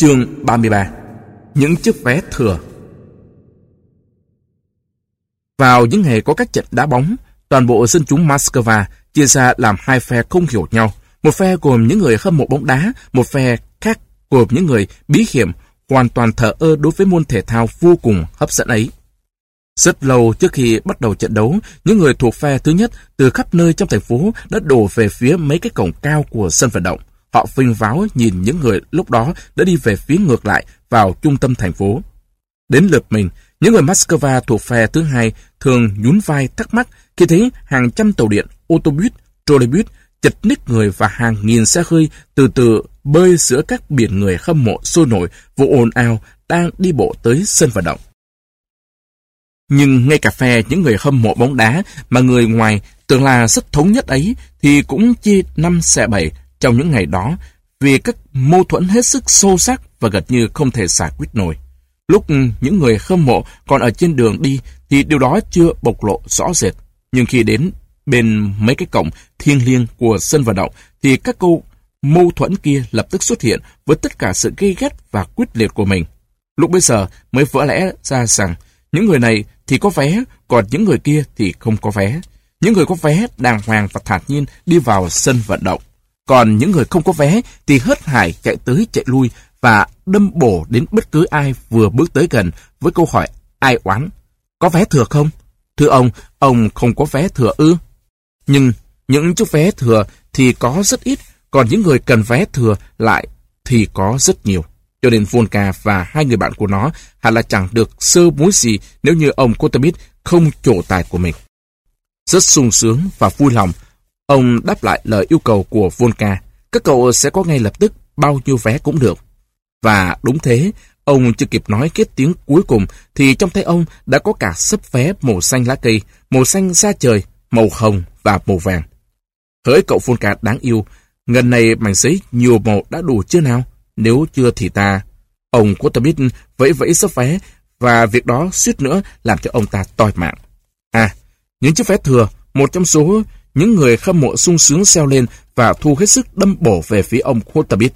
Chương 33 Những chiếc vé thừa Vào những ngày có các trận đá bóng, toàn bộ dân chúng Moscow chia ra làm hai phe không hiểu nhau. Một phe gồm những người hâm mộ bóng đá, một phe khác gồm những người bí hiểm, hoàn toàn thờ ơ đối với môn thể thao vô cùng hấp dẫn ấy. Rất lâu trước khi bắt đầu trận đấu, những người thuộc phe thứ nhất từ khắp nơi trong thành phố đã đổ về phía mấy cái cổng cao của sân vận động. Họ vinh váo nhìn những người lúc đó đã đi về phía ngược lại vào trung tâm thành phố. Đến lượt mình, những người Moscow thuộc phe thứ hai thường nhún vai thắc mắc khi thấy hàng trăm tàu điện, ô tô buýt, trolleybus chật ních người và hàng nghìn xe hơi từ từ bơi giữa các biển người hâm mộ sôi nổi vô ồn ào đang đi bộ tới sân vận động. Nhưng ngay cả phe những người hâm mộ bóng đá mà người ngoài tưởng là rất thống nhất ấy thì cũng chia năm xe bảy trong những ngày đó vì các mâu thuẫn hết sức sâu sắc và gần như không thể giải quyết nổi. Lúc những người hâm mộ còn ở trên đường đi thì điều đó chưa bộc lộ rõ rệt. Nhưng khi đến bên mấy cái cổng thiêng liêng của sân vận động thì các câu mâu thuẫn kia lập tức xuất hiện với tất cả sự gây gắt và quyết liệt của mình. Lúc bây giờ mới vỡ lẽ ra rằng những người này thì có vé, còn những người kia thì không có vé. Những người có vé đàng hoàng và thản nhiên đi vào sân vận động. Còn những người không có vé thì hớt hải chạy tới chạy lui và đâm bổ đến bất cứ ai vừa bước tới gần với câu hỏi ai oán. Có vé thừa không? Thưa ông, ông không có vé thừa ư? Nhưng những chiếc vé thừa thì có rất ít, còn những người cần vé thừa lại thì có rất nhiều. Cho nên Volka và hai người bạn của nó hẳn là chẳng được sơ muối gì nếu như ông Kotamit không trổ tài của mình. Rất sung sướng và vui lòng, ông đáp lại lời yêu cầu của Volka. Các cậu sẽ có ngay lập tức bao nhiêu vé cũng được. Và đúng thế, ông chưa kịp nói kết tiếng cuối cùng thì trong tay ông đã có cả sấp vé màu xanh lá cây, màu xanh da trời, màu hồng và màu vàng. Hỡi cậu Volka đáng yêu, ngần này mảnh giấy nhiều màu đã đủ chưa nào? Nếu chưa thì ta... Ông Quatermit vẫy vẫy sấp vé và việc đó suýt nữa làm cho ông ta toi mạng. À, những chiếc vé thừa, một trong số những người hâm mộ sung sướng xeo lên và thu hết sức đâm bổ về phía ông Quatermit.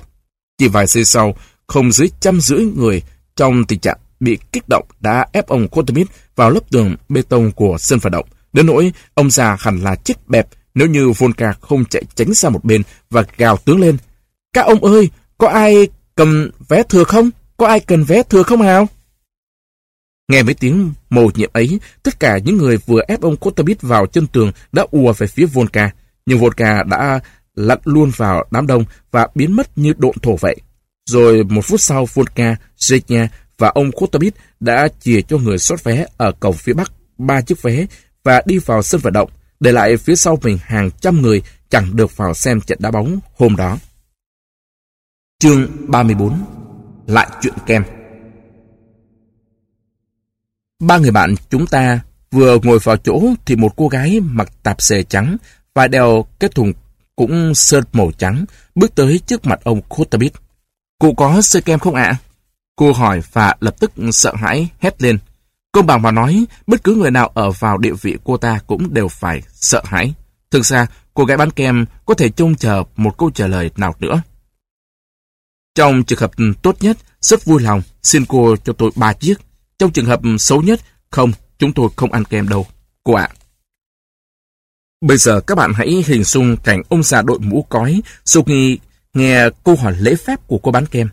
Chỉ vài giây sau, không dưới trăm rưỡi người trong tình trạng bị kích động đã ép ông Quatermit vào lớp tường bê tông của sân vận động. Đến nỗi ông già hẳn là chết bẹp nếu như Volka không chạy tránh sang một bên và gào tướng lên. Các ông ơi, có ai cầm vé thừa không? Có ai cần vé thừa không hào? Nghe mấy tiếng mồ nhiệm ấy, tất cả những người vừa ép ông Kotabit vào chân tường đã ùa về phía Volka. Nhưng Volka đã lặn luôn vào đám đông và biến mất như độn thổ vậy. Rồi một phút sau, Volka, Zhenya và ông Kotabit đã chìa cho người xót vé ở cổng phía bắc ba chiếc vé và đi vào sân vận động, để lại phía sau mình hàng trăm người chẳng được vào xem trận đá bóng hôm đó. Chương 34 Lại chuyện kem Ba người bạn chúng ta vừa ngồi vào chỗ thì một cô gái mặc tạp xề trắng và đeo cái thùng cũng sơn màu trắng bước tới trước mặt ông Kotabit. Cô có sơ kem không ạ? Cô hỏi và lập tức sợ hãi hét lên. Công bằng mà nói, bất cứ người nào ở vào địa vị cô ta cũng đều phải sợ hãi. Thực ra, cô gái bán kem có thể trông chờ một câu trả lời nào nữa. Trong trường hợp tốt nhất, rất vui lòng, xin cô cho tôi ba chiếc. Trong trường hợp xấu nhất, không, chúng tôi không ăn kem đâu, cô ạ. Bây giờ các bạn hãy hình dung cảnh ông già đội mũ cói sau khi nghe câu hỏi lễ phép của cô bán kem.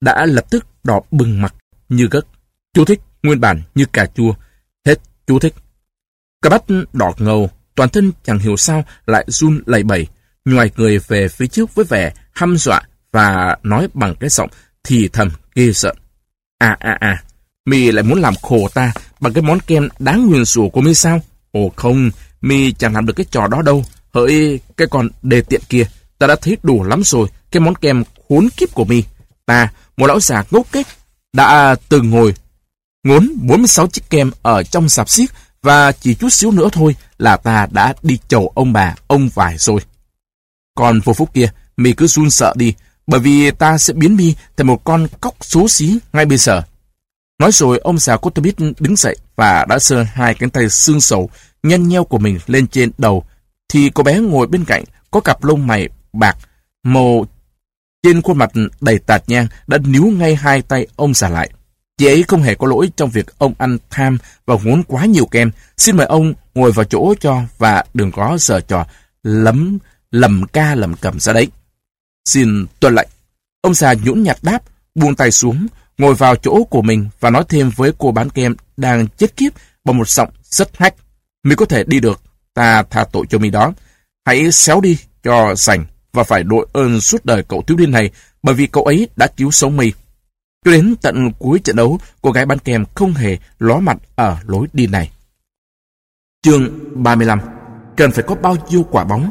Đã lập tức đỏ bừng mặt như gấc. Chú thích, nguyên bản như cà chua. Hết chú thích. Cả bắt đỏ ngầu, toàn thân chẳng hiểu sao lại run lẩy bẩy, ngoài người về phía trước với vẻ hăm dọa và nói bằng cái giọng thì thầm ghê sợ. À à à, mi lại muốn làm khổ ta bằng cái món kem đáng nguyền rủa của mi sao? Ồ không, mi chẳng làm được cái trò đó đâu. Hỡi cái con đề tiện kia, ta đã thấy đủ lắm rồi, cái món kem khốn kiếp của mi. Ta, một lão già ngốc kết, đã từng ngồi ngốn 46 chiếc kem ở trong sạp xiếc và chỉ chút xíu nữa thôi là ta đã đi chầu ông bà, ông vải rồi. Còn vô phúc kia, mi cứ run sợ đi, bởi vì ta sẽ biến mi thành một con cóc xú xí ngay bây giờ. Nói rồi ông già Kotobit đứng dậy và đã sơ hai cánh tay xương sầu nhăn nheo của mình lên trên đầu, thì cô bé ngồi bên cạnh có cặp lông mày bạc, màu Trên khuôn mặt đầy tạt nhang đã níu ngay hai tay ông già lại. Chị ấy không hề có lỗi trong việc ông ăn tham và muốn quá nhiều kem. Xin mời ông ngồi vào chỗ cho và đừng có giờ trò lấm lầm ca lầm cầm ra đấy. Xin tuân lệnh. Ông già nhũn nhạt đáp, buông tay xuống, ngồi vào chỗ của mình và nói thêm với cô bán kem đang chết kiếp bằng một giọng rất hách. Mi có thể đi được, ta tha tội cho mi đó. Hãy xéo đi cho sành và phải đội ơn suốt đời cậu thiếu niên này bởi vì cậu ấy đã cứu sống mi. Cho đến tận cuối trận đấu, cô gái bán kem không hề ló mặt ở lối đi này. Chương 35 Cần phải có bao nhiêu quả bóng?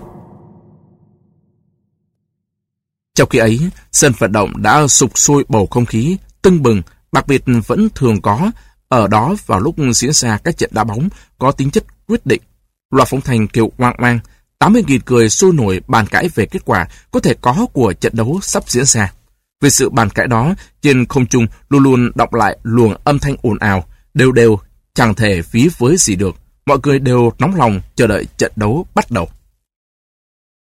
Trong khi ấy, sân vận động đã sục sôi bầu không khí, tưng bừng, đặc biệt vẫn thường có, ở đó vào lúc diễn ra các trận đá bóng có tính chất quyết định. Loạt phóng thành kêu oang oang, 80.000 cười sôi nổi bàn cãi về kết quả có thể có của trận đấu sắp diễn ra. Về sự bàn cãi đó, trên không trung luôn luôn đọc lại luồng âm thanh ồn ào, đều đều, chẳng thể phí với gì được. Mọi người đều nóng lòng chờ đợi trận đấu bắt đầu.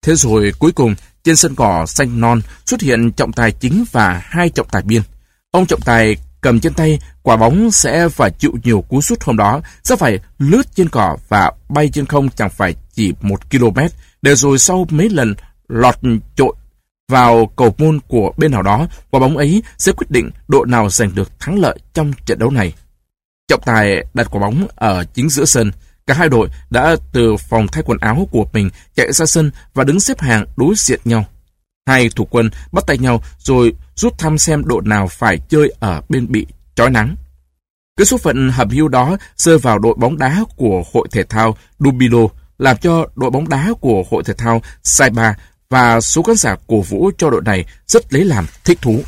Thế rồi cuối cùng, trên sân cỏ xanh non xuất hiện trọng tài chính và hai trọng tài biên. Ông trọng tài cầm trên tay quả bóng sẽ phải chịu nhiều cú sút hôm đó, sẽ phải lướt trên cỏ và bay trên không chẳng phải chỉ một km, để rồi sau mấy lần lọt trội vào cầu môn của bên nào đó, quả bóng ấy sẽ quyết định đội nào giành được thắng lợi trong trận đấu này. Trọng tài đặt quả bóng ở chính giữa sân, cả hai đội đã từ phòng thay quần áo của mình chạy ra sân và đứng xếp hàng đối diện nhau. Hai thủ quân bắt tay nhau rồi rút thăm xem đội nào phải chơi ở bên bị chói nắng. Cái số phận hầm hưu đó rơi vào đội bóng đá của hội thể thao Dubilo, làm cho đội bóng đá của hội thể thao Saiba và số khán giả cổ vũ cho đội này rất lấy làm thích thú.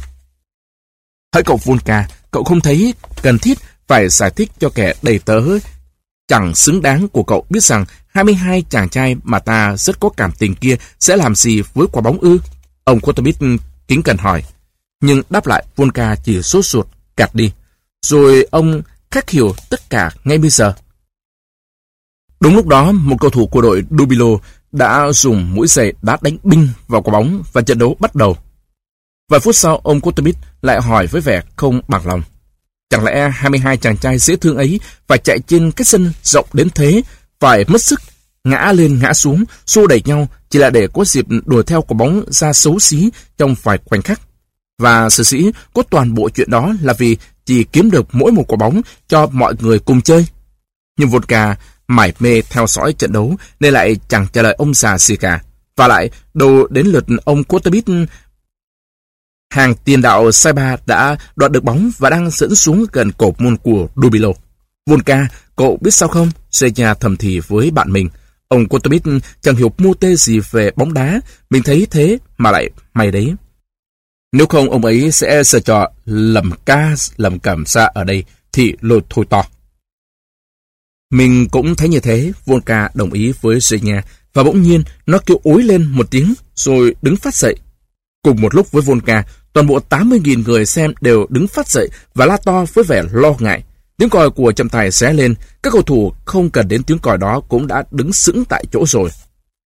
Hỡi cậu Volka, cậu không thấy cần thiết phải giải thích cho kẻ đầy tớ chẳng xứng đáng của cậu biết rằng 22 chàng trai mà ta rất có cảm tình kia sẽ làm gì với quả bóng ư? Ông Kotomit kính cần hỏi. Nhưng đáp lại Volka chỉ sốt ruột, gạt đi. Rồi ông khắc hiểu tất cả ngay bây giờ. Đúng lúc đó, một cầu thủ của đội Dubilo đã dùng mũi giày đá đánh binh vào quả bóng và trận đấu bắt đầu. Vài phút sau, ông Kotomit lại hỏi với vẻ không bằng lòng. Chẳng lẽ 22 chàng trai dễ thương ấy phải chạy trên cái sân rộng đến thế, phải mất sức, ngã lên ngã xuống, xô đẩy nhau chỉ là để có dịp đuổi theo quả bóng ra xấu xí trong vài khoảnh khắc. Và sở sĩ có toàn bộ chuyện đó là vì chỉ kiếm được mỗi một quả bóng cho mọi người cùng chơi. Nhưng Vodka mải mê theo dõi trận đấu nên lại chẳng trả lời ông già gì cả. Và lại, đồ đến lượt ông Kotobit hàng tiền đạo Saiba đã đoạt được bóng và đang dẫn xuống gần cột môn của Dubilo. Volka, cậu biết sao không? Seiya thầm thì với bạn mình. Ông Kotabit chẳng hiểu mua tê gì về bóng đá, mình thấy thế mà lại may đấy. Nếu không ông ấy sẽ sợ trò lầm ca, lầm cảm xa ở đây thì lột thôi to. Mình cũng thấy như thế, Volka đồng ý với Zenya, và bỗng nhiên nó kêu ối lên một tiếng rồi đứng phát dậy. Cùng một lúc với Volka, toàn bộ 80.000 người xem đều đứng phát dậy và la to với vẻ lo ngại. Tiếng còi của trọng tài xé lên, các cầu thủ không cần đến tiếng còi đó cũng đã đứng sững tại chỗ rồi.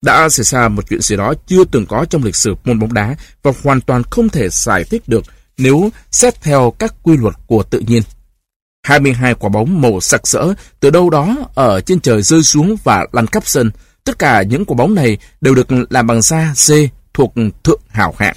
Đã xảy ra một chuyện gì đó chưa từng có trong lịch sử môn bóng đá và hoàn toàn không thể giải thích được nếu xét theo các quy luật của tự nhiên. 22 quả bóng màu sặc sỡ từ đâu đó ở trên trời rơi xuống và lăn khắp sân. Tất cả những quả bóng này đều được làm bằng da C thuộc thượng hảo hạng.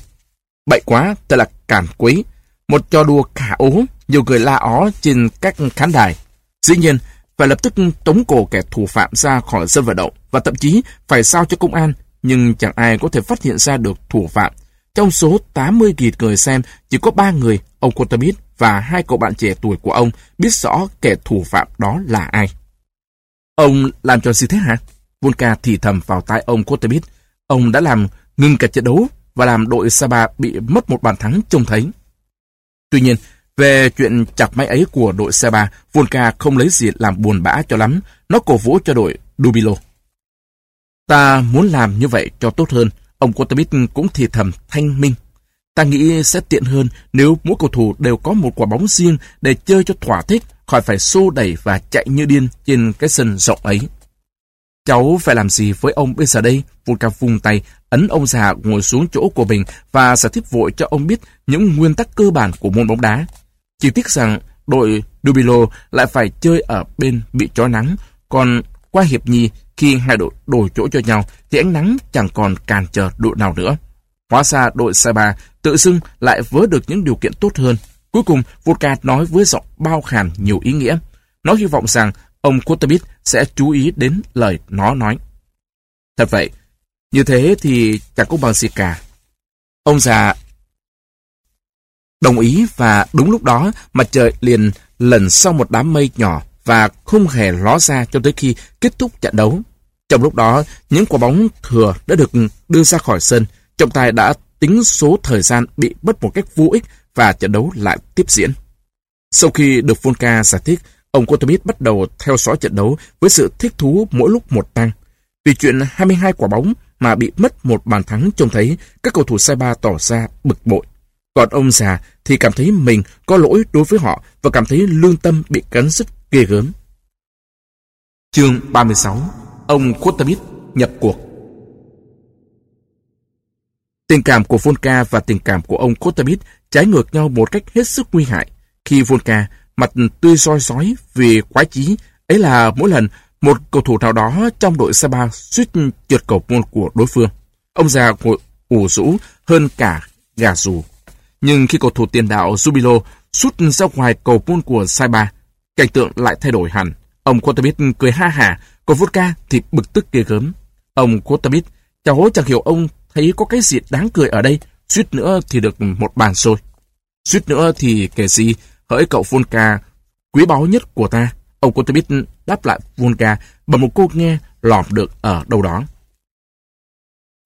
Bậy quá, thật là cản quý. Một trò đùa khả ố, nhiều người la ó trên các khán đài. Dĩ nhiên, phải lập tức tống cổ kẻ thủ phạm ra khỏi sân vận động và thậm chí phải sao cho công an, nhưng chẳng ai có thể phát hiện ra được thủ phạm. Trong số 80.000 người xem, chỉ có 3 người, ông Kotamit và hai cậu bạn trẻ tuổi của ông biết rõ kẻ thủ phạm đó là ai. Ông làm cho gì thế hả? Volka thì thầm vào tai ông Kotamit. Ông đã làm ngừng cả trận đấu và làm đội Saba bị mất một bàn thắng trông thấy. Tuy nhiên, về chuyện chặt máy ấy của đội xe ba, Volca không lấy gì làm buồn bã cho lắm. Nó cổ vũ cho đội Dubilo. Ta muốn làm như vậy cho tốt hơn. Ông kotabit cũng thì thầm thanh minh. Ta nghĩ sẽ tiện hơn nếu mỗi cầu thủ đều có một quả bóng riêng để chơi cho thỏa thích, khỏi phải xô đẩy và chạy như điên trên cái sân rộng ấy. Cháu phải làm gì với ông bây giờ đây? Volka vung tay, ấn ông già ngồi xuống chỗ của mình và giải thích vội cho ông biết những nguyên tắc cơ bản của môn bóng đá. Chỉ tiếc rằng đội Dubilo lại phải chơi ở bên bị chói nắng, còn qua hiệp nhì khi hai đội đổi chỗ cho nhau thì ánh nắng chẳng còn cản trở đội nào nữa. Hóa ra đội Saiba tự xưng lại vớ được những điều kiện tốt hơn. Cuối cùng, Vodka nói với giọng bao hàm nhiều ý nghĩa. Nó hy vọng rằng ông Kotabit sẽ chú ý đến lời nó nói. Thật vậy, như thế thì chẳng có bằng gì cả. Ông già đồng ý và đúng lúc đó mặt trời liền lần sau một đám mây nhỏ và không hề ló ra cho tới khi kết thúc trận đấu. Trong lúc đó, những quả bóng thừa đã được đưa ra khỏi sân. Trọng tài đã tính số thời gian bị mất một cách vô ích và trận đấu lại tiếp diễn. Sau khi được Volka giải thích, ông Kotomit bắt đầu theo dõi trận đấu với sự thích thú mỗi lúc một tăng. Vì chuyện 22 quả bóng mà bị mất một bàn thắng trông thấy các cầu thủ Saiba tỏ ra bực bội. Còn ông già thì cảm thấy mình có lỗi đối với họ và cảm thấy lương tâm bị cắn rứt ghê gớm. Chương 36 Ông Kotamit nhập cuộc Tình cảm của Volka và tình cảm của ông Kotamit trái ngược nhau một cách hết sức nguy hại. Khi Volka mặt tươi soi sói vì quái chí, ấy là mỗi lần một cầu thủ nào đó trong đội Saba suýt trượt cầu môn của đối phương. Ông già ngồi ủ rũ hơn cả gà rù. Nhưng khi cầu thủ tiền đạo Jubilo sút ra ngoài cầu môn của Saiba, cảnh tượng lại thay đổi hẳn. Ông Kotabit cười ha hả, còn Vodka thì bực tức ghê gớm. Ông Kotabit, cháu chẳng hiểu ông thấy có cái gì đáng cười ở đây, suýt nữa thì được một bàn xôi. Suýt nữa thì kể gì, hỡi cậu Volka, quý báu nhất của ta. Ông Kotabit đáp lại Volka bằng một cô nghe lọt được ở đâu đó.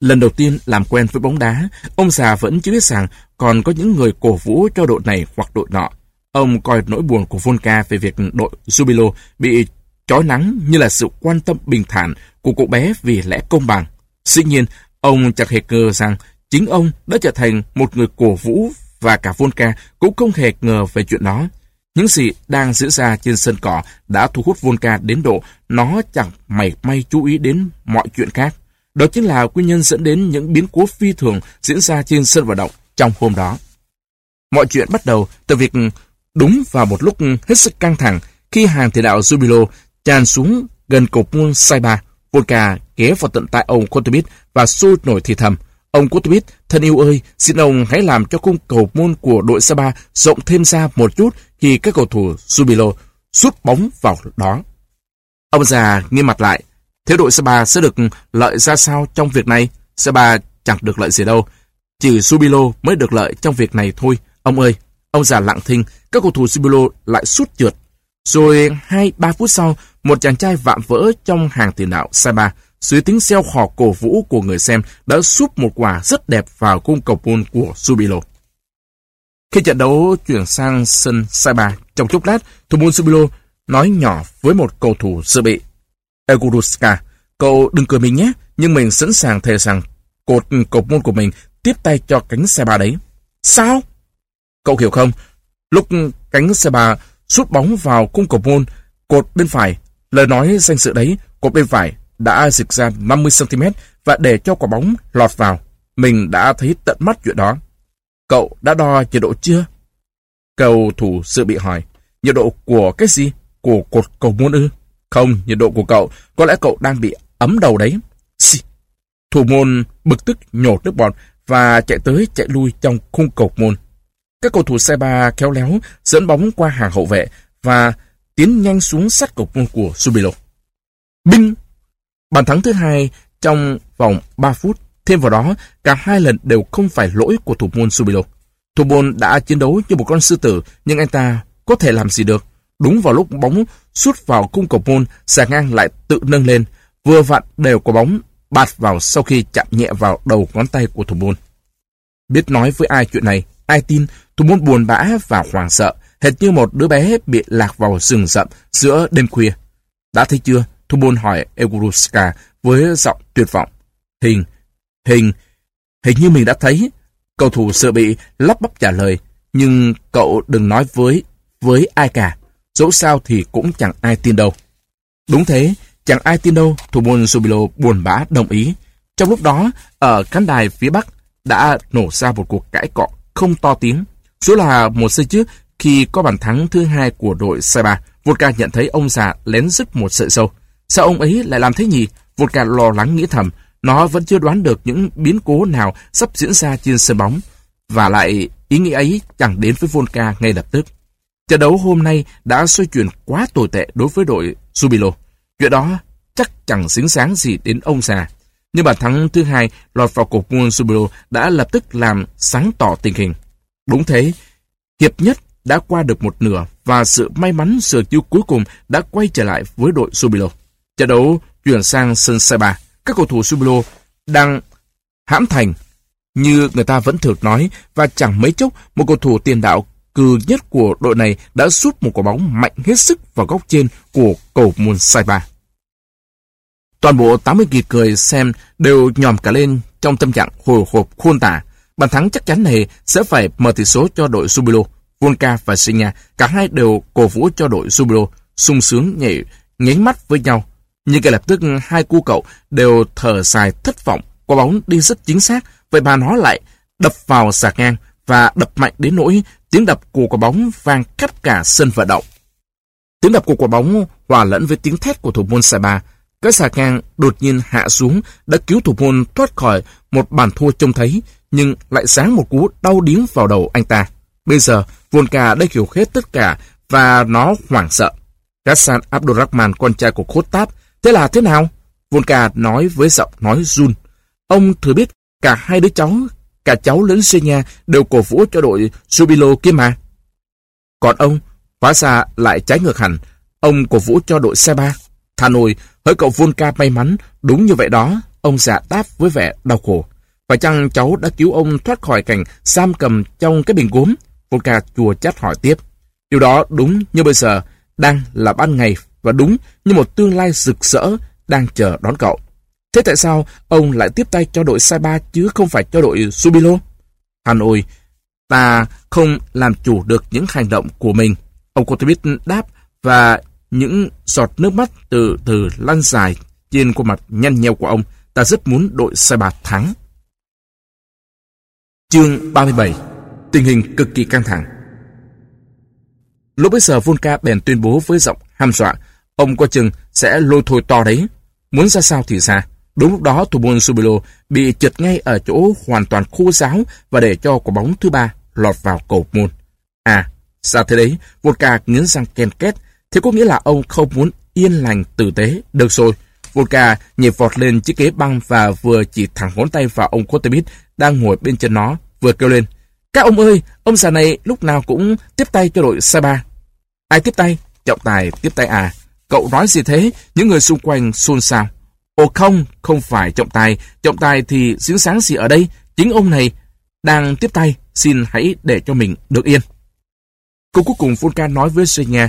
Lần đầu tiên làm quen với bóng đá, ông già vẫn chưa biết rằng còn có những người cổ vũ cho đội này hoặc đội nọ. Ông coi nỗi buồn của Volka về việc đội Jubilo bị chói nắng như là sự quan tâm bình thản của cô bé vì lẽ công bằng. Dĩ nhiên, ông chẳng hề ngờ rằng chính ông đã trở thành một người cổ vũ và cả Volka cũng không hề ngờ về chuyện đó. Những gì đang diễn ra trên sân cỏ đã thu hút Volka đến độ nó chẳng mảy may chú ý đến mọi chuyện khác. Đó chính là nguyên nhân dẫn đến những biến cố phi thường diễn ra trên sân vận động trong hôm đó. Mọi chuyện bắt đầu từ việc đúng vào một lúc hết sức căng thẳng khi hàng tiền đạo Jubilo tràn xuống gần cột môn Saiba. Volka ghé vào tận tai ông Kotobit và xô nổi thì thầm. Ông Kotobit, thân yêu ơi, xin ông hãy làm cho khung cầu môn của đội Saiba rộng thêm ra một chút khi các cầu thủ Jubilo sút bóng vào đó. Ông già nghiêm mặt lại. Thế đội Saiba sẽ được lợi ra sao trong việc này? Saiba chẳng được lợi gì đâu. Chỉ Subilo mới được lợi trong việc này thôi. Ông ơi, ông già lặng thinh, các cầu thủ Subilo lại sút trượt. Rồi hai ba phút sau, một chàng trai vạm vỡ trong hàng tiền đạo Saiba dưới tiếng xeo khò cổ vũ của người xem đã súp một quả rất đẹp vào cung cầu môn của Subilo. Khi trận đấu chuyển sang sân Saiba trong chốc lát, thủ môn Subilo nói nhỏ với một cầu thủ dự bị. Eguruska, cậu đừng cười mình nhé, nhưng mình sẵn sàng thề rằng cột cột môn của mình tiếp tay cho cánh xe ba đấy. Sao? Cậu hiểu không? Lúc cánh xe ba sút bóng vào cung cột môn, cột bên phải, lời nói danh sự đấy, cột bên phải đã dịch ra 50cm và để cho quả bóng lọt vào. Mình đã thấy tận mắt chuyện đó. Cậu đã đo nhiệt độ chưa? Cầu thủ sự bị hỏi. Nhiệt độ của cái gì? Của cột cầu môn ư? Không, nhiệt độ của cậu. Có lẽ cậu đang bị ấm đầu đấy. Xì. Thủ môn bực tức nhổ nước bọt và chạy tới chạy lui trong khung cầu môn. Các cầu thủ xe ba khéo léo dẫn bóng qua hàng hậu vệ và tiến nhanh xuống sát cầu môn của Subilo. Binh! Bàn thắng thứ hai trong vòng 3 phút. Thêm vào đó, cả hai lần đều không phải lỗi của thủ môn Subilo. Thủ môn đã chiến đấu như một con sư tử, nhưng anh ta có thể làm gì được. Đúng vào lúc bóng sút vào cung cầu môn, xà ngang lại tự nâng lên, vừa vặn đều của bóng bạt vào sau khi chạm nhẹ vào đầu ngón tay của thủ môn. Biết nói với ai chuyện này, ai tin, thủ môn buồn bã và hoảng sợ, hệt như một đứa bé bị lạc vào rừng rậm giữa đêm khuya. Đã thấy chưa? Thủ môn hỏi Eguruska với giọng tuyệt vọng. Hình, hình, hình như mình đã thấy. Cầu thủ sợ bị lắp bắp trả lời, nhưng cậu đừng nói với, với ai cả. Dẫu sao thì cũng chẳng ai tin đâu. Đúng thế, chẳng ai tin đâu thủ môn Subilo buồn bã đồng ý. Trong lúc đó, ở khán đài phía Bắc đã nổ ra một cuộc cãi cọ không to tiếng. Số là một giây trước khi có bàn thắng thứ hai của đội Saiba, Vodka nhận thấy ông già lén dứt một sợi sâu. Sao ông ấy lại làm thế nhỉ? Vodka lo lắng nghĩ thầm, nó vẫn chưa đoán được những biến cố nào sắp diễn ra trên sân bóng. Và lại, ý nghĩ ấy chẳng đến với Volca ngay lập tức. Trận đấu hôm nay đã xoay chuyển quá tồi tệ đối với đội Subilo. Chuyện đó chắc chẳng xứng sáng gì đến ông già. Nhưng bàn thắng thứ hai lọt vào cột môn Subilo đã lập tức làm sáng tỏ tình hình. Đúng thế, hiệp nhất đã qua được một nửa và sự may mắn sửa chữa cuối cùng đã quay trở lại với đội Subilo. Trận đấu chuyển sang sân Saiba. Các cầu thủ Subilo đang hãm thành như người ta vẫn thường nói và chẳng mấy chốc một cầu thủ tiền đạo cừ nhất của đội này đã sút một quả bóng mạnh hết sức vào góc trên của cầu môn Saiba. Toàn bộ 80 kỳ cười xem đều nhòm cả lên trong tâm trạng hồi hộp khôn tả. Bàn thắng chắc chắn này sẽ phải mở tỷ số cho đội Subilo, Volca và Sinha, cả hai đều cổ vũ cho đội Subilo, sung sướng nhảy, nhánh mắt với nhau. Nhưng ngay lập tức hai cu cậu đều thở dài thất vọng, quả bóng đi rất chính xác, vậy mà nó lại đập vào sạc ngang và đập mạnh đến nỗi tiếng đập của quả bóng vang khắp cả sân vận động. Tiếng đập của quả bóng hòa lẫn với tiếng thét của thủ môn Saiba. Cái xà ngang đột nhiên hạ xuống đã cứu thủ môn thoát khỏi một bàn thua trông thấy, nhưng lại sáng một cú đau điếng vào đầu anh ta. Bây giờ, Volka đã hiểu hết tất cả và nó hoảng sợ. Hassan Abdurrahman, con trai của Khốt Táp, thế là thế nào? Volka nói với giọng nói run. Ông thừa biết cả hai đứa cháu, cả cháu lẫn Senya đều cổ vũ cho đội Subilo kia mà. Còn ông, hóa ra lại trái ngược hẳn, ông cổ vũ cho đội Seba. Thà nồi, hỡi cậu Volka may mắn, đúng như vậy đó, ông già đáp với vẻ đau khổ. Phải chăng cháu đã cứu ông thoát khỏi cảnh giam cầm trong cái bình gốm? Volka chùa chát hỏi tiếp. Điều đó đúng như bây giờ, đang là ban ngày và đúng như một tương lai rực rỡ đang chờ đón cậu. Thế tại sao ông lại tiếp tay cho đội Saiba chứ không phải cho đội Subilo? Hanoi, ta không làm chủ được những hành động của mình. Ông Kotobit đáp và những giọt nước mắt từ từ lăn dài trên khuôn mặt nhăn nheo của ông. Ta rất muốn đội Saiba thắng. Chương 37 Tình hình cực kỳ căng thẳng Lúc bấy giờ Volca bèn tuyên bố với giọng ham dọa Ông coi chừng sẽ lôi thôi to đấy Muốn ra sao thì ra Đúng lúc đó thủ môn Subilo bị trượt ngay ở chỗ hoàn toàn khô giáo và để cho quả bóng thứ ba lọt vào cầu môn. À, sao thế đấy? Volka nghiến răng ken két. Thế có nghĩa là ông không muốn yên lành tử tế. Được rồi. Volka nhảy vọt lên chiếc ghế băng và vừa chỉ thẳng ngón tay vào ông Kotemit đang ngồi bên chân nó, vừa kêu lên. Các ông ơi, ông già này lúc nào cũng tiếp tay cho đội Saba. Ai tiếp tay? Trọng tài tiếp tay à? Cậu nói gì thế? Những người xung quanh xôn xao. Ồ không, không phải trọng tài. Trọng tài thì xíu sáng gì ở đây. Chính ông này đang tiếp tay. Xin hãy để cho mình được yên. Cô cuối cùng Volka nói với Zenya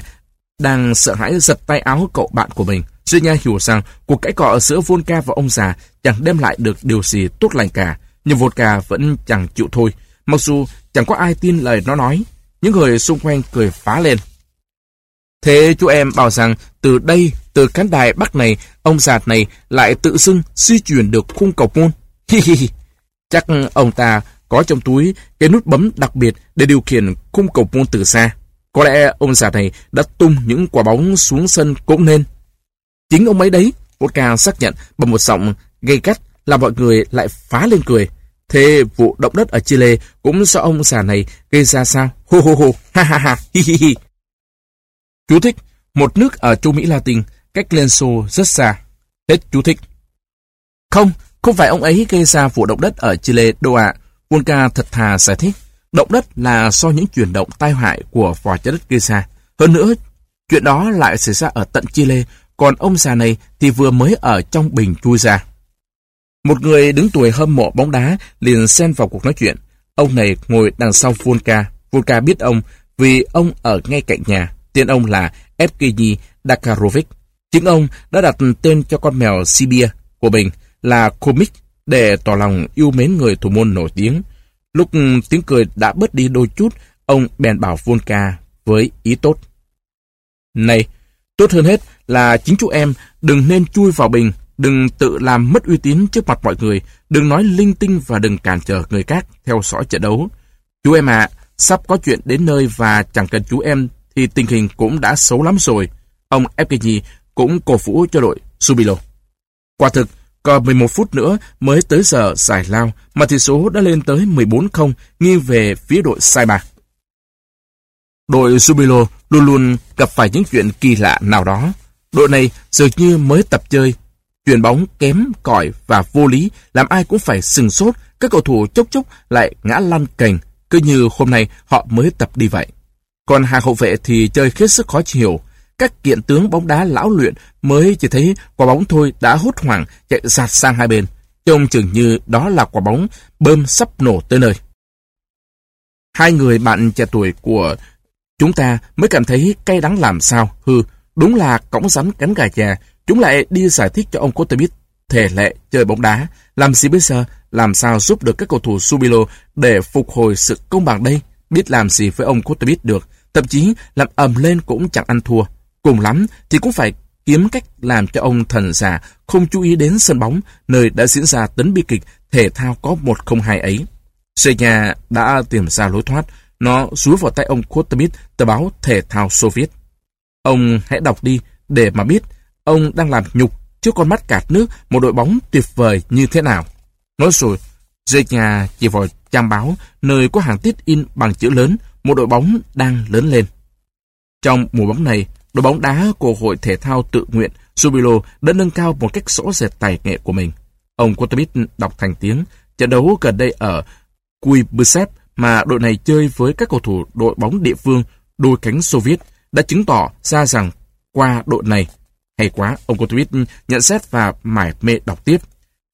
đang sợ hãi giật tay áo cậu bạn của mình. Zenya hiểu rằng cuộc cãi cọ giữa Volka và ông già chẳng đem lại được điều gì tốt lành cả. Nhưng Volka vẫn chẳng chịu thôi. Mặc dù chẳng có ai tin lời nó nói. Những người xung quanh cười phá lên. Thế chú em bảo rằng từ đây, từ khán đài bắc này, ông già này lại tự xưng di chuyển được khung cầu môn. Hi hi hi. Chắc ông ta có trong túi cái nút bấm đặc biệt để điều khiển khung cầu môn từ xa. Có lẽ ông già này đã tung những quả bóng xuống sân cũng nên. Chính ông ấy đấy, Vodka xác nhận bằng một giọng gây gắt làm mọi người lại phá lên cười. Thế vụ động đất ở Chile cũng do ông già này gây ra sao? Hô hô hô, ha ha ha, hi hi hi. Chú thích, một nước ở châu Mỹ Latin, cách Liên Xô rất xa. Hết chú thích. Không, không phải ông ấy gây ra vụ động đất ở Chile đâu ạ. Volca thật thà giải thích. Động đất là do những chuyển động tai hại của vỏ trái đất gây ra. Hơn nữa, chuyện đó lại xảy ra ở tận Chile, còn ông già này thì vừa mới ở trong bình chui ra. Một người đứng tuổi hâm mộ bóng đá liền xen vào cuộc nói chuyện. Ông này ngồi đằng sau Volca. Volca biết ông vì ông ở ngay cạnh nhà. Tên ông là Evgeny Dakarovic. Chính ông đã đặt tên cho con mèo Sibir của mình là Comic để tỏ lòng yêu mến người thủ môn nổi tiếng. Lúc tiếng cười đã bớt đi đôi chút, ông bèn bảo Volka với ý tốt. Này, Tốt hơn hết là chính chú em đừng nên chui vào bình, đừng tự làm mất uy tín trước mặt mọi người, đừng nói linh tinh và đừng cản trở người khác theo dõi trận đấu. Chú em ạ, sắp có chuyện đến nơi và chẳng cần chú em thì tình hình cũng đã xấu lắm rồi. Ông Evgeny cũng cổ vũ cho đội Subilo. Quả thực, còn 11 phút nữa mới tới giờ giải lao mà tỷ số đã lên tới 14-0 nghiêng về phía đội Saiba. Đội Subilo luôn luôn gặp phải những chuyện kỳ lạ nào đó. Đội này dường như mới tập chơi, Chuyển bóng kém, cỏi và vô lý làm ai cũng phải sừng sốt, các cầu thủ chốc chốc lại ngã lăn cành, cứ như hôm nay họ mới tập đi vậy. Còn hàng hậu vệ thì chơi hết sức khó chịu, các kiện tướng bóng đá lão luyện mới chỉ thấy quả bóng thôi đã hốt hoảng chạy giạt sang hai bên. Trông chừng như đó là quả bóng bơm sắp nổ tới nơi. Hai người bạn trẻ tuổi của chúng ta mới cảm thấy cay đắng làm sao. hừ đúng là cõng rắn cánh gà già. Chúng lại đi giải thích cho ông Kotebit thể lệ chơi bóng đá. Làm gì bây giờ? Làm sao giúp được các cầu thủ Subilo để phục hồi sự công bằng đây? Biết làm gì với ông Kotebit được. Thậm chí làm ầm lên cũng chẳng ăn thua. Cùng lắm thì cũng phải kiếm cách làm cho ông thần già không chú ý đến sân bóng nơi đã diễn ra tấn bi kịch thể thao có 102 ấy. Senya đã tìm ra lối thoát, nó rúa vào tay ông Kotamit tờ báo thể thao Soviet. Ông hãy đọc đi để mà biết ông đang làm nhục trước con mắt cạt nước một đội bóng tuyệt vời như thế nào. Nói rồi, Senya chỉ vào trang báo nơi có hàng tiết in bằng chữ lớn một đội bóng đang lớn lên. Trong mùa bóng này, Đội bóng đá của hội thể thao tự nguyện Jubilo đã nâng cao một cách rõ rệt tài nghệ của mình. Ông Kotobit đọc thành tiếng, trận đấu gần đây ở Kuibyshev mà đội này chơi với các cầu thủ đội bóng địa phương đôi cánh Soviet đã chứng tỏ ra rằng qua đội này hay quá, ông Kotobit nhận xét và mải mê đọc tiếp.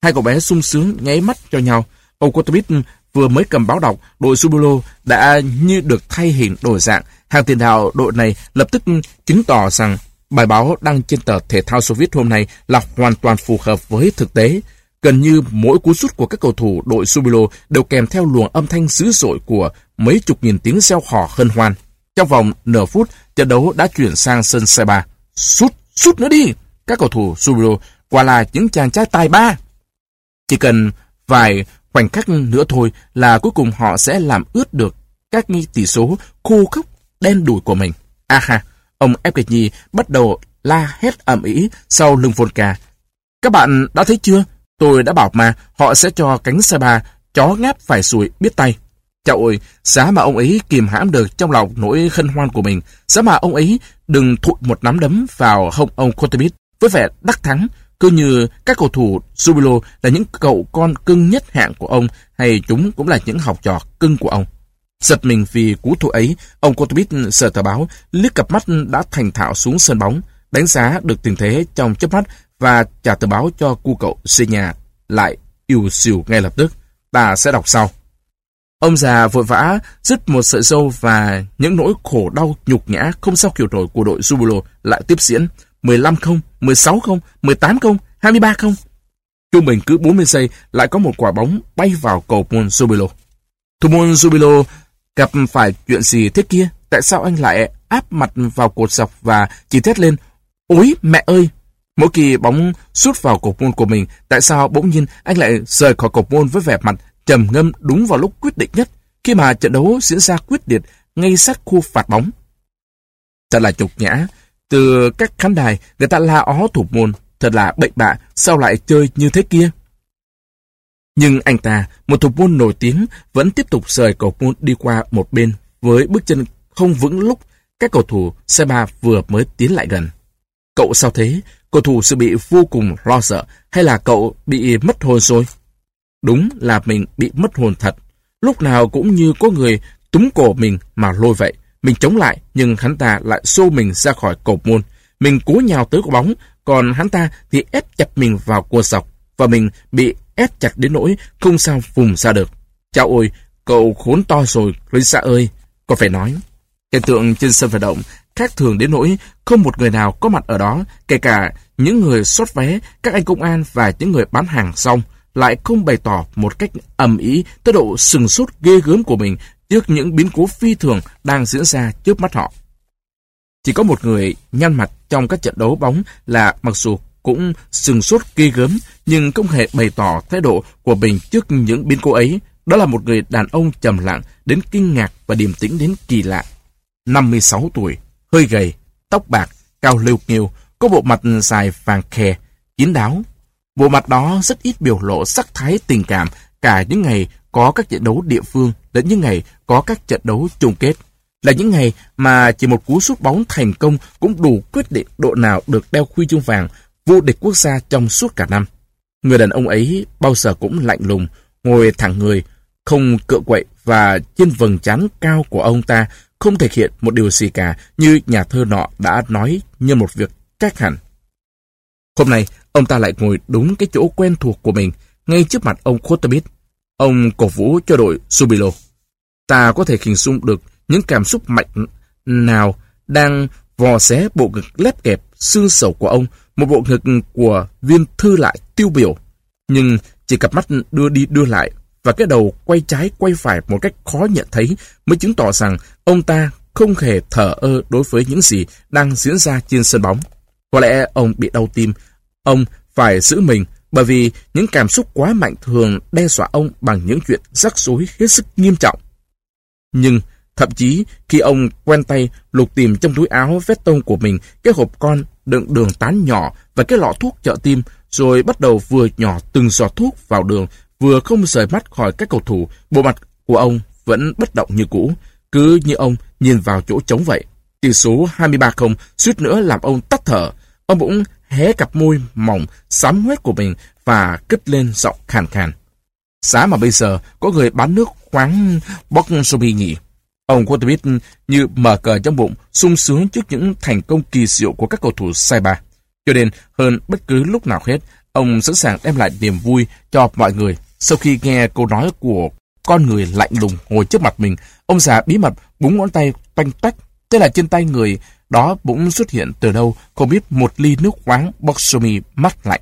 Hai cậu bé sung sướng nháy mắt cho nhau. Ông Kotobit vừa mới cầm báo đọc, đội Subulo đã như được thay hình đổi dạng Hàng tiền đạo đội này lập tức chứng tỏ rằng bài báo đăng trên tờ thể thao Soviet hôm nay là hoàn toàn phù hợp với thực tế. Gần như mỗi cú sút của các cầu thủ đội Subilo đều kèm theo luồng âm thanh dữ dội của mấy chục nghìn tiếng reo hò hân hoan. Trong vòng nửa phút, trận đấu đã chuyển sang sân xe ba. Sút, sút nữa đi! Các cầu thủ Subilo quả là những chàng trai tài ba. Chỉ cần vài khoảnh khắc nữa thôi là cuối cùng họ sẽ làm ướt được các nghi tỷ số khô khốc đen đủi của mình. À ha, ông Evgeny bắt đầu la hét ầm ĩ sau lưng Volca. Các bạn đã thấy chưa? Tôi đã bảo mà họ sẽ cho cánh xe ba chó ngáp phải sùi biết tay. Chào ơi, giá mà ông ấy kìm hãm được trong lòng nỗi khân hoan của mình, giá mà ông ấy đừng thụt một nắm đấm vào hông ông Kotebit với vẻ đắc thắng, cứ như các cầu thủ Jubilo là những cậu con cưng nhất hạng của ông hay chúng cũng là những học trò cưng của ông. Giật mình vì cú thua ấy, ông Kotobit sợ tờ báo, liếc cặp mắt đã thành thạo xuống sân bóng, đánh giá được tình thế trong chớp mắt và trả tờ báo cho cu cậu Senya lại yêu xìu ngay lập tức. Ta sẽ đọc sau. Ông già vội vã dứt một sợi dâu và những nỗi khổ đau nhục nhã không sao kiểu nổi của đội Jubulo lại tiếp diễn. 15 không, 16 không, 18 không, 23 không. Trung bình cứ 40 giây lại có một quả bóng bay vào cầu môn Zubilo. Thủ môn Zubilo Gặp phải chuyện gì thế kia? Tại sao anh lại áp mặt vào cột dọc và chỉ thét lên Ôi mẹ ơi! Mỗi kỳ bóng sút vào cột môn của mình, tại sao bỗng nhiên anh lại rời khỏi cột môn với vẻ mặt trầm ngâm đúng vào lúc quyết định nhất, khi mà trận đấu diễn ra quyết liệt ngay sát khu phạt bóng. Thật là nhục nhã, từ các khán đài người ta la ó thủ môn, thật là bệnh bạ, sao lại chơi như thế kia? Nhưng anh ta, một thủ môn nổi tiếng, vẫn tiếp tục rời cầu môn đi qua một bên với bước chân không vững lúc các cầu thủ xe ba vừa mới tiến lại gần. Cậu sao thế? Cầu thủ sự bị vô cùng lo sợ hay là cậu bị mất hồn rồi? Đúng là mình bị mất hồn thật. Lúc nào cũng như có người túm cổ mình mà lôi vậy. Mình chống lại nhưng hắn ta lại xô mình ra khỏi cầu môn. Mình cố nhào tới quả bóng, còn hắn ta thì ép chặt mình vào cua sọc và mình bị ép chặt đến nỗi không sao vùng ra được. Chào ôi, cậu khốn to rồi, Lisa ơi, có phải nói. Hiện tượng trên sân vận động khác thường đến nỗi không một người nào có mặt ở đó, kể cả những người xót vé, các anh công an và những người bán hàng xong, lại không bày tỏ một cách ầm ý tới độ sừng sốt ghê gớm của mình trước những biến cố phi thường đang diễn ra trước mắt họ. Chỉ có một người nhăn mặt trong các trận đấu bóng là mặc dù cũng sừng sốt ghê gớm nhưng không hề bày tỏ thái độ của mình trước những biến cố ấy. Đó là một người đàn ông trầm lặng đến kinh ngạc và điềm tĩnh đến kỳ lạ. 56 tuổi, hơi gầy, tóc bạc, cao lêu nghêu, có bộ mặt dài vàng khè, kín đáo. Bộ mặt đó rất ít biểu lộ sắc thái tình cảm cả những ngày có các trận đấu địa phương đến những ngày có các trận đấu chung kết. Là những ngày mà chỉ một cú sút bóng thành công cũng đủ quyết định độ nào được đeo khuy chương vàng vô địch quốc gia trong suốt cả năm. Người đàn ông ấy bao giờ cũng lạnh lùng, ngồi thẳng người, không cựa quậy và trên vầng trán cao của ông ta không thể hiện một điều gì cả như nhà thơ nọ đã nói như một việc khác hẳn. Hôm nay, ông ta lại ngồi đúng cái chỗ quen thuộc của mình, ngay trước mặt ông Khotabit. Ông cổ vũ cho đội Subilo. Ta có thể hình dung được những cảm xúc mạnh nào đang vò xé bộ ngực lép kẹp xương sầu của ông, một bộ ngực của viên thư lại tiêu biểu. Nhưng chỉ cặp mắt đưa đi đưa lại và cái đầu quay trái quay phải một cách khó nhận thấy mới chứng tỏ rằng ông ta không hề thở ơ đối với những gì đang diễn ra trên sân bóng. Có lẽ ông bị đau tim, ông phải giữ mình bởi vì những cảm xúc quá mạnh thường đe dọa ông bằng những chuyện rắc rối hết sức nghiêm trọng. Nhưng thậm chí khi ông quen tay lục tìm trong túi áo vét tông của mình cái hộp con đựng đường tán nhỏ và cái lọ thuốc trợ tim rồi bắt đầu vừa nhỏ từng giọt thuốc vào đường vừa không rời mắt khỏi các cầu thủ, bộ mặt của ông vẫn bất động như cũ, cứ như ông nhìn vào chỗ trống vậy. Tỷ số 23-0 suýt nữa làm ông tắt thở. Ông cũng hé cặp môi mỏng, sám huyết của mình và cất lên giọng khàn khàn. Giá mà bây giờ có người bán nước khoáng bóc sobi nhỉ? Ông Waterbeat như mở cờ trong bụng, sung sướng trước những thành công kỳ diệu của các cầu thủ Saiba. Cho nên, hơn bất cứ lúc nào hết, ông sẵn sàng đem lại niềm vui cho mọi người sau khi nghe câu nói của con người lạnh lùng ngồi trước mặt mình, ông già bí mật búng ngón tay toanh tách, Thế là trên tay người đó bỗng xuất hiện từ đâu không biết một ly nước khoáng Boxomi mát lạnh.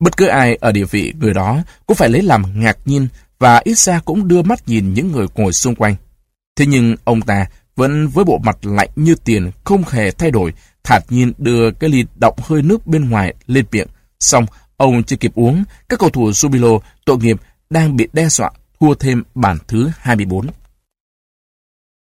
Bất cứ ai ở địa vị người đó cũng phải lấy làm ngạc nhiên và ít ra cũng đưa mắt nhìn những người ngồi xung quanh. Thế nhưng ông ta vẫn với bộ mặt lạnh như tiền không hề thay đổi, thản nhiên đưa cái ly động hơi nước bên ngoài lên miệng. Xong, Ông chưa kịp uống, các cầu thủ Subilo tội nghiệp đang bị đe dọa thua thêm bàn thứ 24.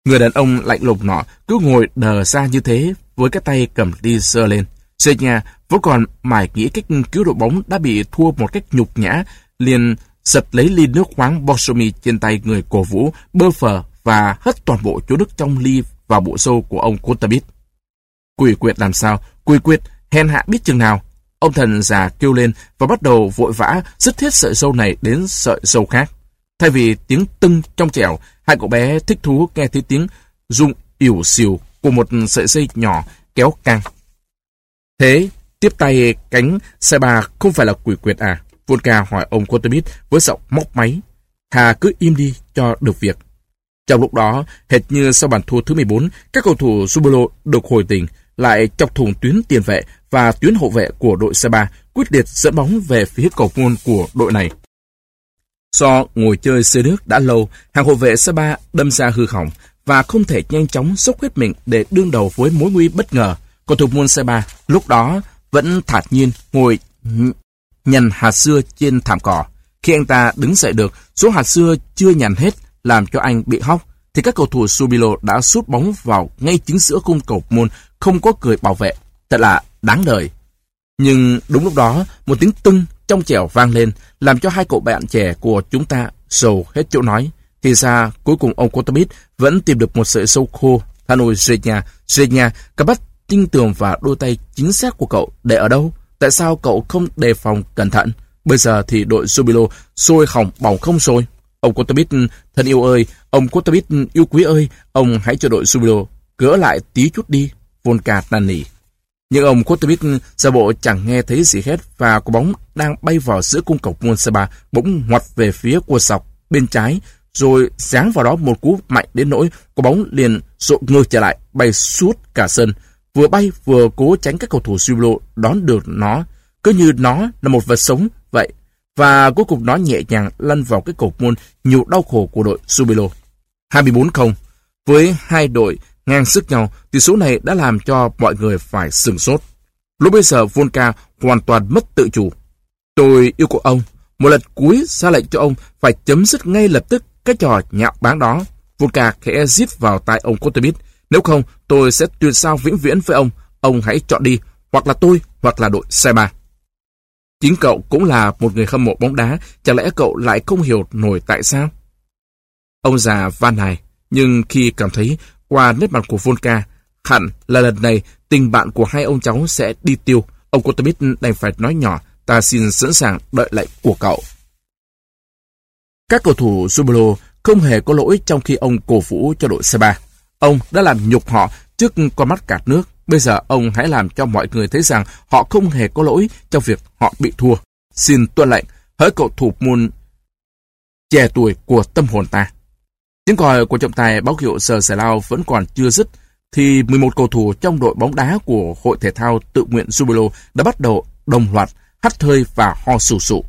Người đàn ông lạnh lùng nọ cứ ngồi đờ ra như thế với cái tay cầm đi sơ lên. Senya vẫn còn mải nghĩ cách cứu đội bóng đã bị thua một cách nhục nhã, liền giật lấy ly nước khoáng Bosomi trên tay người cổ vũ, bơ phờ và hất toàn bộ chỗ nước trong ly vào bộ sâu của ông Kotabit. Quỷ quyệt làm sao? Quỷ quyệt, hèn hạ biết chừng nào? Ông thần già kêu lên và bắt đầu vội vã dứt hết sợi dâu này đến sợi dâu khác. Thay vì tiếng tưng trong trẻo, hai cậu bé thích thú nghe thấy tiếng rung ỉu xìu của một sợi dây nhỏ kéo căng. Thế, tiếp tay cánh xe ba không phải là quỷ quyệt à? Volka hỏi ông Kotomit với giọng móc máy. Hà cứ im đi cho được việc. Trong lúc đó, hệt như sau bàn thua thứ 14, các cầu thủ Zubolo được hồi tình, lại chọc thủng tuyến tiền vệ và tuyến hậu vệ của đội xe 3 quyết liệt dẫn bóng về phía cầu môn của đội này. Do ngồi chơi xe nước đã lâu, hàng hậu vệ C3 đâm ra hư hỏng và không thể nhanh chóng dốc hết mình để đương đầu với mối nguy bất ngờ. Cầu thủ môn C3 lúc đó vẫn thản nhiên ngồi nhằn hạt xưa trên thảm cỏ. Khi anh ta đứng dậy được, số hạt xưa chưa nhằn hết làm cho anh bị hóc, thì các cầu thủ Subilo đã sút bóng vào ngay chính giữa khung cầu môn không có người bảo vệ. Thật là đáng đời. Nhưng đúng lúc đó, một tiếng tưng trong trẻo vang lên, làm cho hai cậu bạn trẻ của chúng ta sầu hết chỗ nói. Thì ra, cuối cùng ông Kotamit vẫn tìm được một sợi sâu khô. Hanoi Zhenya, Zhenya, cả bắt tinh tường và đôi tay chính xác của cậu để ở đâu? Tại sao cậu không đề phòng cẩn thận? Bây giờ thì đội Subilo sôi hỏng bỏng không rồi. Ông Kotamit thân yêu ơi, ông Kotamit yêu quý ơi, ông hãy cho đội Subilo gỡ lại tí chút đi. Volca năn nỉ. Nhưng ông Kotevich ra bộ chẳng nghe thấy gì hết và quả bóng đang bay vào giữa cung cọc Monsaba bỗng ngoặt về phía cua sọc bên trái. Rồi giáng vào đó một cú mạnh đến nỗi quả bóng liền rộ ngược trở lại, bay suốt cả sân. Vừa bay vừa cố tránh các cầu thủ Subilo đón được nó. Cứ như nó là một vật sống vậy. Và cuối cùng nó nhẹ nhàng lăn vào cái cột môn, nhiều đau khổ của đội Subilo 24-0 với hai đội ngang sức nhau, thì số này đã làm cho mọi người phải sừng sốt. Lúc bây giờ Volka hoàn toàn mất tự chủ. Tôi yêu cầu ông, một lần cuối ra lệnh cho ông phải chấm dứt ngay lập tức cái trò nhạo báng đó. Volka khẽ giết vào tai ông Kotobit. Nếu không, tôi sẽ tuyên sao vĩnh viễn với ông. Ông hãy chọn đi, hoặc là tôi, hoặc là đội xe ba. Chính cậu cũng là một người hâm mộ bóng đá, chẳng lẽ cậu lại không hiểu nổi tại sao? Ông già van này, nhưng khi cảm thấy qua nét mặt của Volka, hẳn là lần này tình bạn của hai ông cháu sẽ đi tiêu. Ông Kotamit đành phải nói nhỏ, ta xin sẵn sàng đợi lệnh của cậu. Các cầu thủ Subolo không hề có lỗi trong khi ông cổ vũ cho đội C3. Ông đã làm nhục họ trước con mắt cả nước. Bây giờ ông hãy làm cho mọi người thấy rằng họ không hề có lỗi trong việc họ bị thua. Xin tuân lệnh, hỡi cậu thủ môn trẻ tuổi của tâm hồn ta. Tiếng còi của trọng tài báo hiệu giờ giải lao vẫn còn chưa dứt, thì 11 cầu thủ trong đội bóng đá của hội thể thao tự nguyện Jubilo đã bắt đầu đồng loạt hắt hơi và ho sù sụ.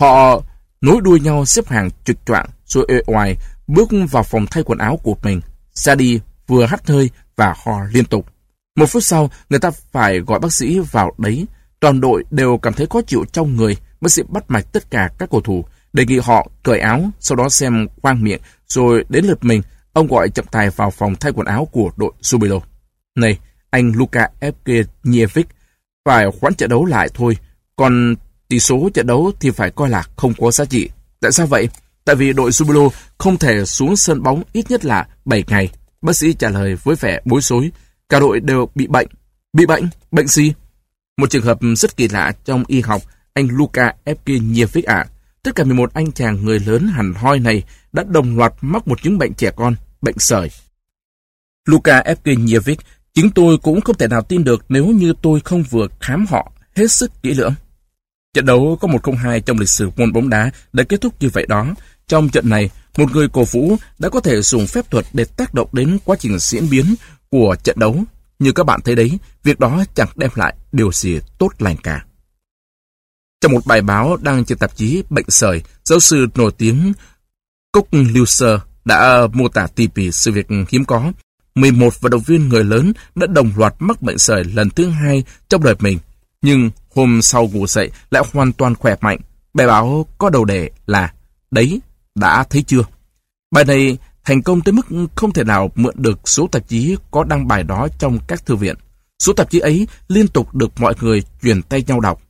Họ nối đuôi nhau xếp hàng trực choạng rồi ê oài bước vào phòng thay quần áo của mình. Sadi vừa hắt hơi và ho liên tục. Một phút sau, người ta phải gọi bác sĩ vào đấy. Toàn đội đều cảm thấy khó chịu trong người. Bác sĩ bắt mạch tất cả các cầu thủ, đề nghị họ cởi áo, sau đó xem khoang miệng, rồi đến lượt mình, ông gọi trọng tài vào phòng thay quần áo của đội Subilo. Này, anh Luka Evgenievic, phải khoán trận đấu lại thôi, còn tỷ số trận đấu thì phải coi là không có giá trị. Tại sao vậy? Tại vì đội Subilo không thể xuống sân bóng ít nhất là 7 ngày. Bác sĩ trả lời với vẻ bối rối. Cả đội đều bị bệnh. Bị bệnh? Bệnh gì? Một trường hợp rất kỳ lạ trong y học, anh Luka Evgenievic ạ. Tất cả 11 anh chàng người lớn hẳn hoi này đã đồng loạt mắc một chứng bệnh trẻ con, bệnh sởi. Luka Evgenievic, chính tôi cũng không thể nào tin được nếu như tôi không vừa khám họ hết sức kỹ lưỡng. Trận đấu có 1-0-2 trong lịch sử môn bóng đá đã kết thúc như vậy đó. Trong trận này, một người cổ vũ đã có thể dùng phép thuật để tác động đến quá trình diễn biến của trận đấu. Như các bạn thấy đấy, việc đó chẳng đem lại điều gì tốt lành cả. Trong một bài báo đăng trên tạp chí Bệnh sởi, giáo sư nổi tiếng Cúc Lưu Sơ đã mô tả tỉ mỉ sự việc hiếm có. 11 vận động viên người lớn đã đồng loạt mắc bệnh sởi lần thứ hai trong đời mình. Nhưng hôm sau ngủ dậy lại hoàn toàn khỏe mạnh. Bài báo có đầu đề là Đấy, đã thấy chưa? Bài này thành công tới mức không thể nào mượn được số tạp chí có đăng bài đó trong các thư viện. Số tạp chí ấy liên tục được mọi người truyền tay nhau đọc.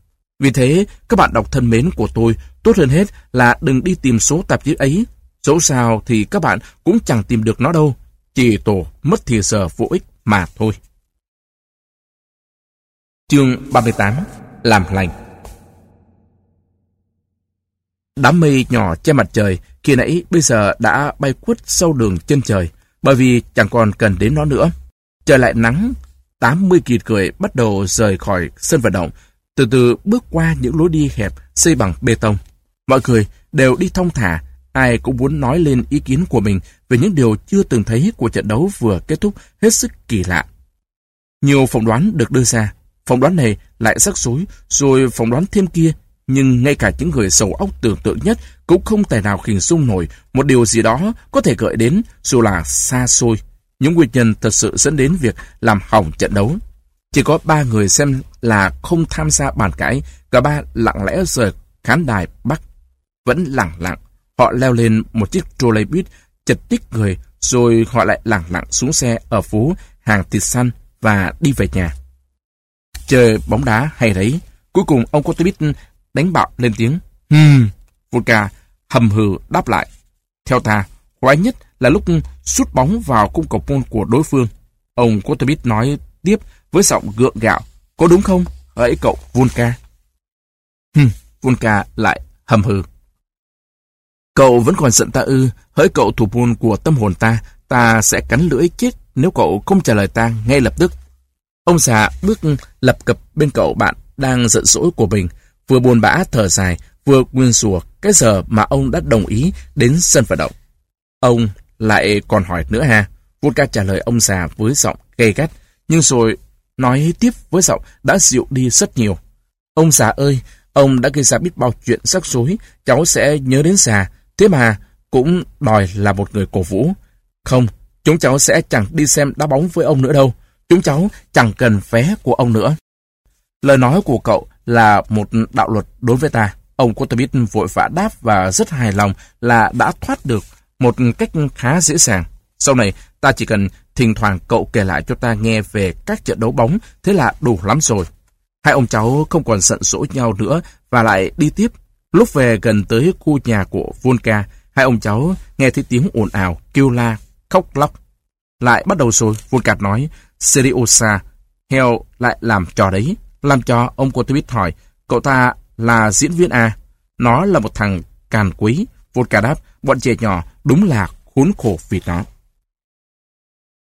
Vì thế, các bạn đọc thân mến của tôi, tốt hơn hết là đừng đi tìm số tạp chí ấy. Dẫu sao thì các bạn cũng chẳng tìm được nó đâu. Chỉ tổ mất thì giờ vô ích mà thôi. Chương 38 Làm lành Đám mây nhỏ che mặt trời khi nãy bây giờ đã bay quất sâu đường chân trời bởi vì chẳng còn cần đến nó nữa. Trời lại nắng, 80 kỳ cười bắt đầu rời khỏi sân vận động từ từ bước qua những lối đi hẹp xây bằng bê tông. Mọi người đều đi thông thả, ai cũng muốn nói lên ý kiến của mình về những điều chưa từng thấy của trận đấu vừa kết thúc hết sức kỳ lạ. Nhiều phỏng đoán được đưa ra, phỏng đoán này lại rắc rối, rồi phỏng đoán thêm kia, nhưng ngay cả những người sầu óc tưởng tượng nhất cũng không thể nào hình dung nổi một điều gì đó có thể gợi đến dù là xa xôi. Những nguyên nhân thật sự dẫn đến việc làm hỏng trận đấu. Chỉ có ba người xem là không tham gia bàn cãi, cả ba lặng lẽ rời khán đài Bắc. Vẫn lặng lặng, họ leo lên một chiếc trolley chật tích người, rồi họ lại lặng lặng xuống xe ở phố hàng thịt xanh và đi về nhà. Chơi bóng đá hay đấy. Cuối cùng ông Kotobit đánh bạo lên tiếng. hmm Volka hầm hừ đáp lại. Theo ta, khoái nhất là lúc sút bóng vào cung cầu môn của đối phương. Ông Kotobit nói tiếp với giọng gượng gạo. Có đúng không? Hỡi cậu Volka. Hừm, Volka lại hầm hừ. Cậu vẫn còn giận ta ư, hỡi cậu thủ môn của tâm hồn ta, ta sẽ cắn lưỡi chết nếu cậu không trả lời ta ngay lập tức. Ông già bước lập cập bên cậu bạn đang giận dỗi của mình, vừa buồn bã thở dài, vừa nguyên sủa cái giờ mà ông đã đồng ý đến sân vận động. Ông lại còn hỏi nữa ha. Volka trả lời ông già với giọng gay gắt, nhưng rồi nói tiếp với giọng đã dịu đi rất nhiều. Ông già ơi, ông đã gây ra biết bao chuyện rắc rối, cháu sẽ nhớ đến già, thế mà cũng đòi là một người cổ vũ. Không, chúng cháu sẽ chẳng đi xem đá bóng với ông nữa đâu. Chúng cháu chẳng cần vé của ông nữa. Lời nói của cậu là một đạo luật đối với ta. Ông Kotobit vội vã đáp và rất hài lòng là đã thoát được một cách khá dễ dàng. Sau này, ta chỉ cần thỉnh thoảng cậu kể lại cho ta nghe về các trận đấu bóng, thế là đủ lắm rồi. Hai ông cháu không còn giận dỗi nhau nữa và lại đi tiếp. Lúc về gần tới khu nhà của Volka, hai ông cháu nghe thấy tiếng ồn ào, kêu la, khóc lóc. Lại bắt đầu rồi, Volka nói, Seriosa, heo lại làm trò đấy. Làm cho ông Kotobit hỏi, cậu ta là diễn viên à? Nó là một thằng càn quý. Volka đáp, bọn trẻ nhỏ đúng là khốn khổ vì nó.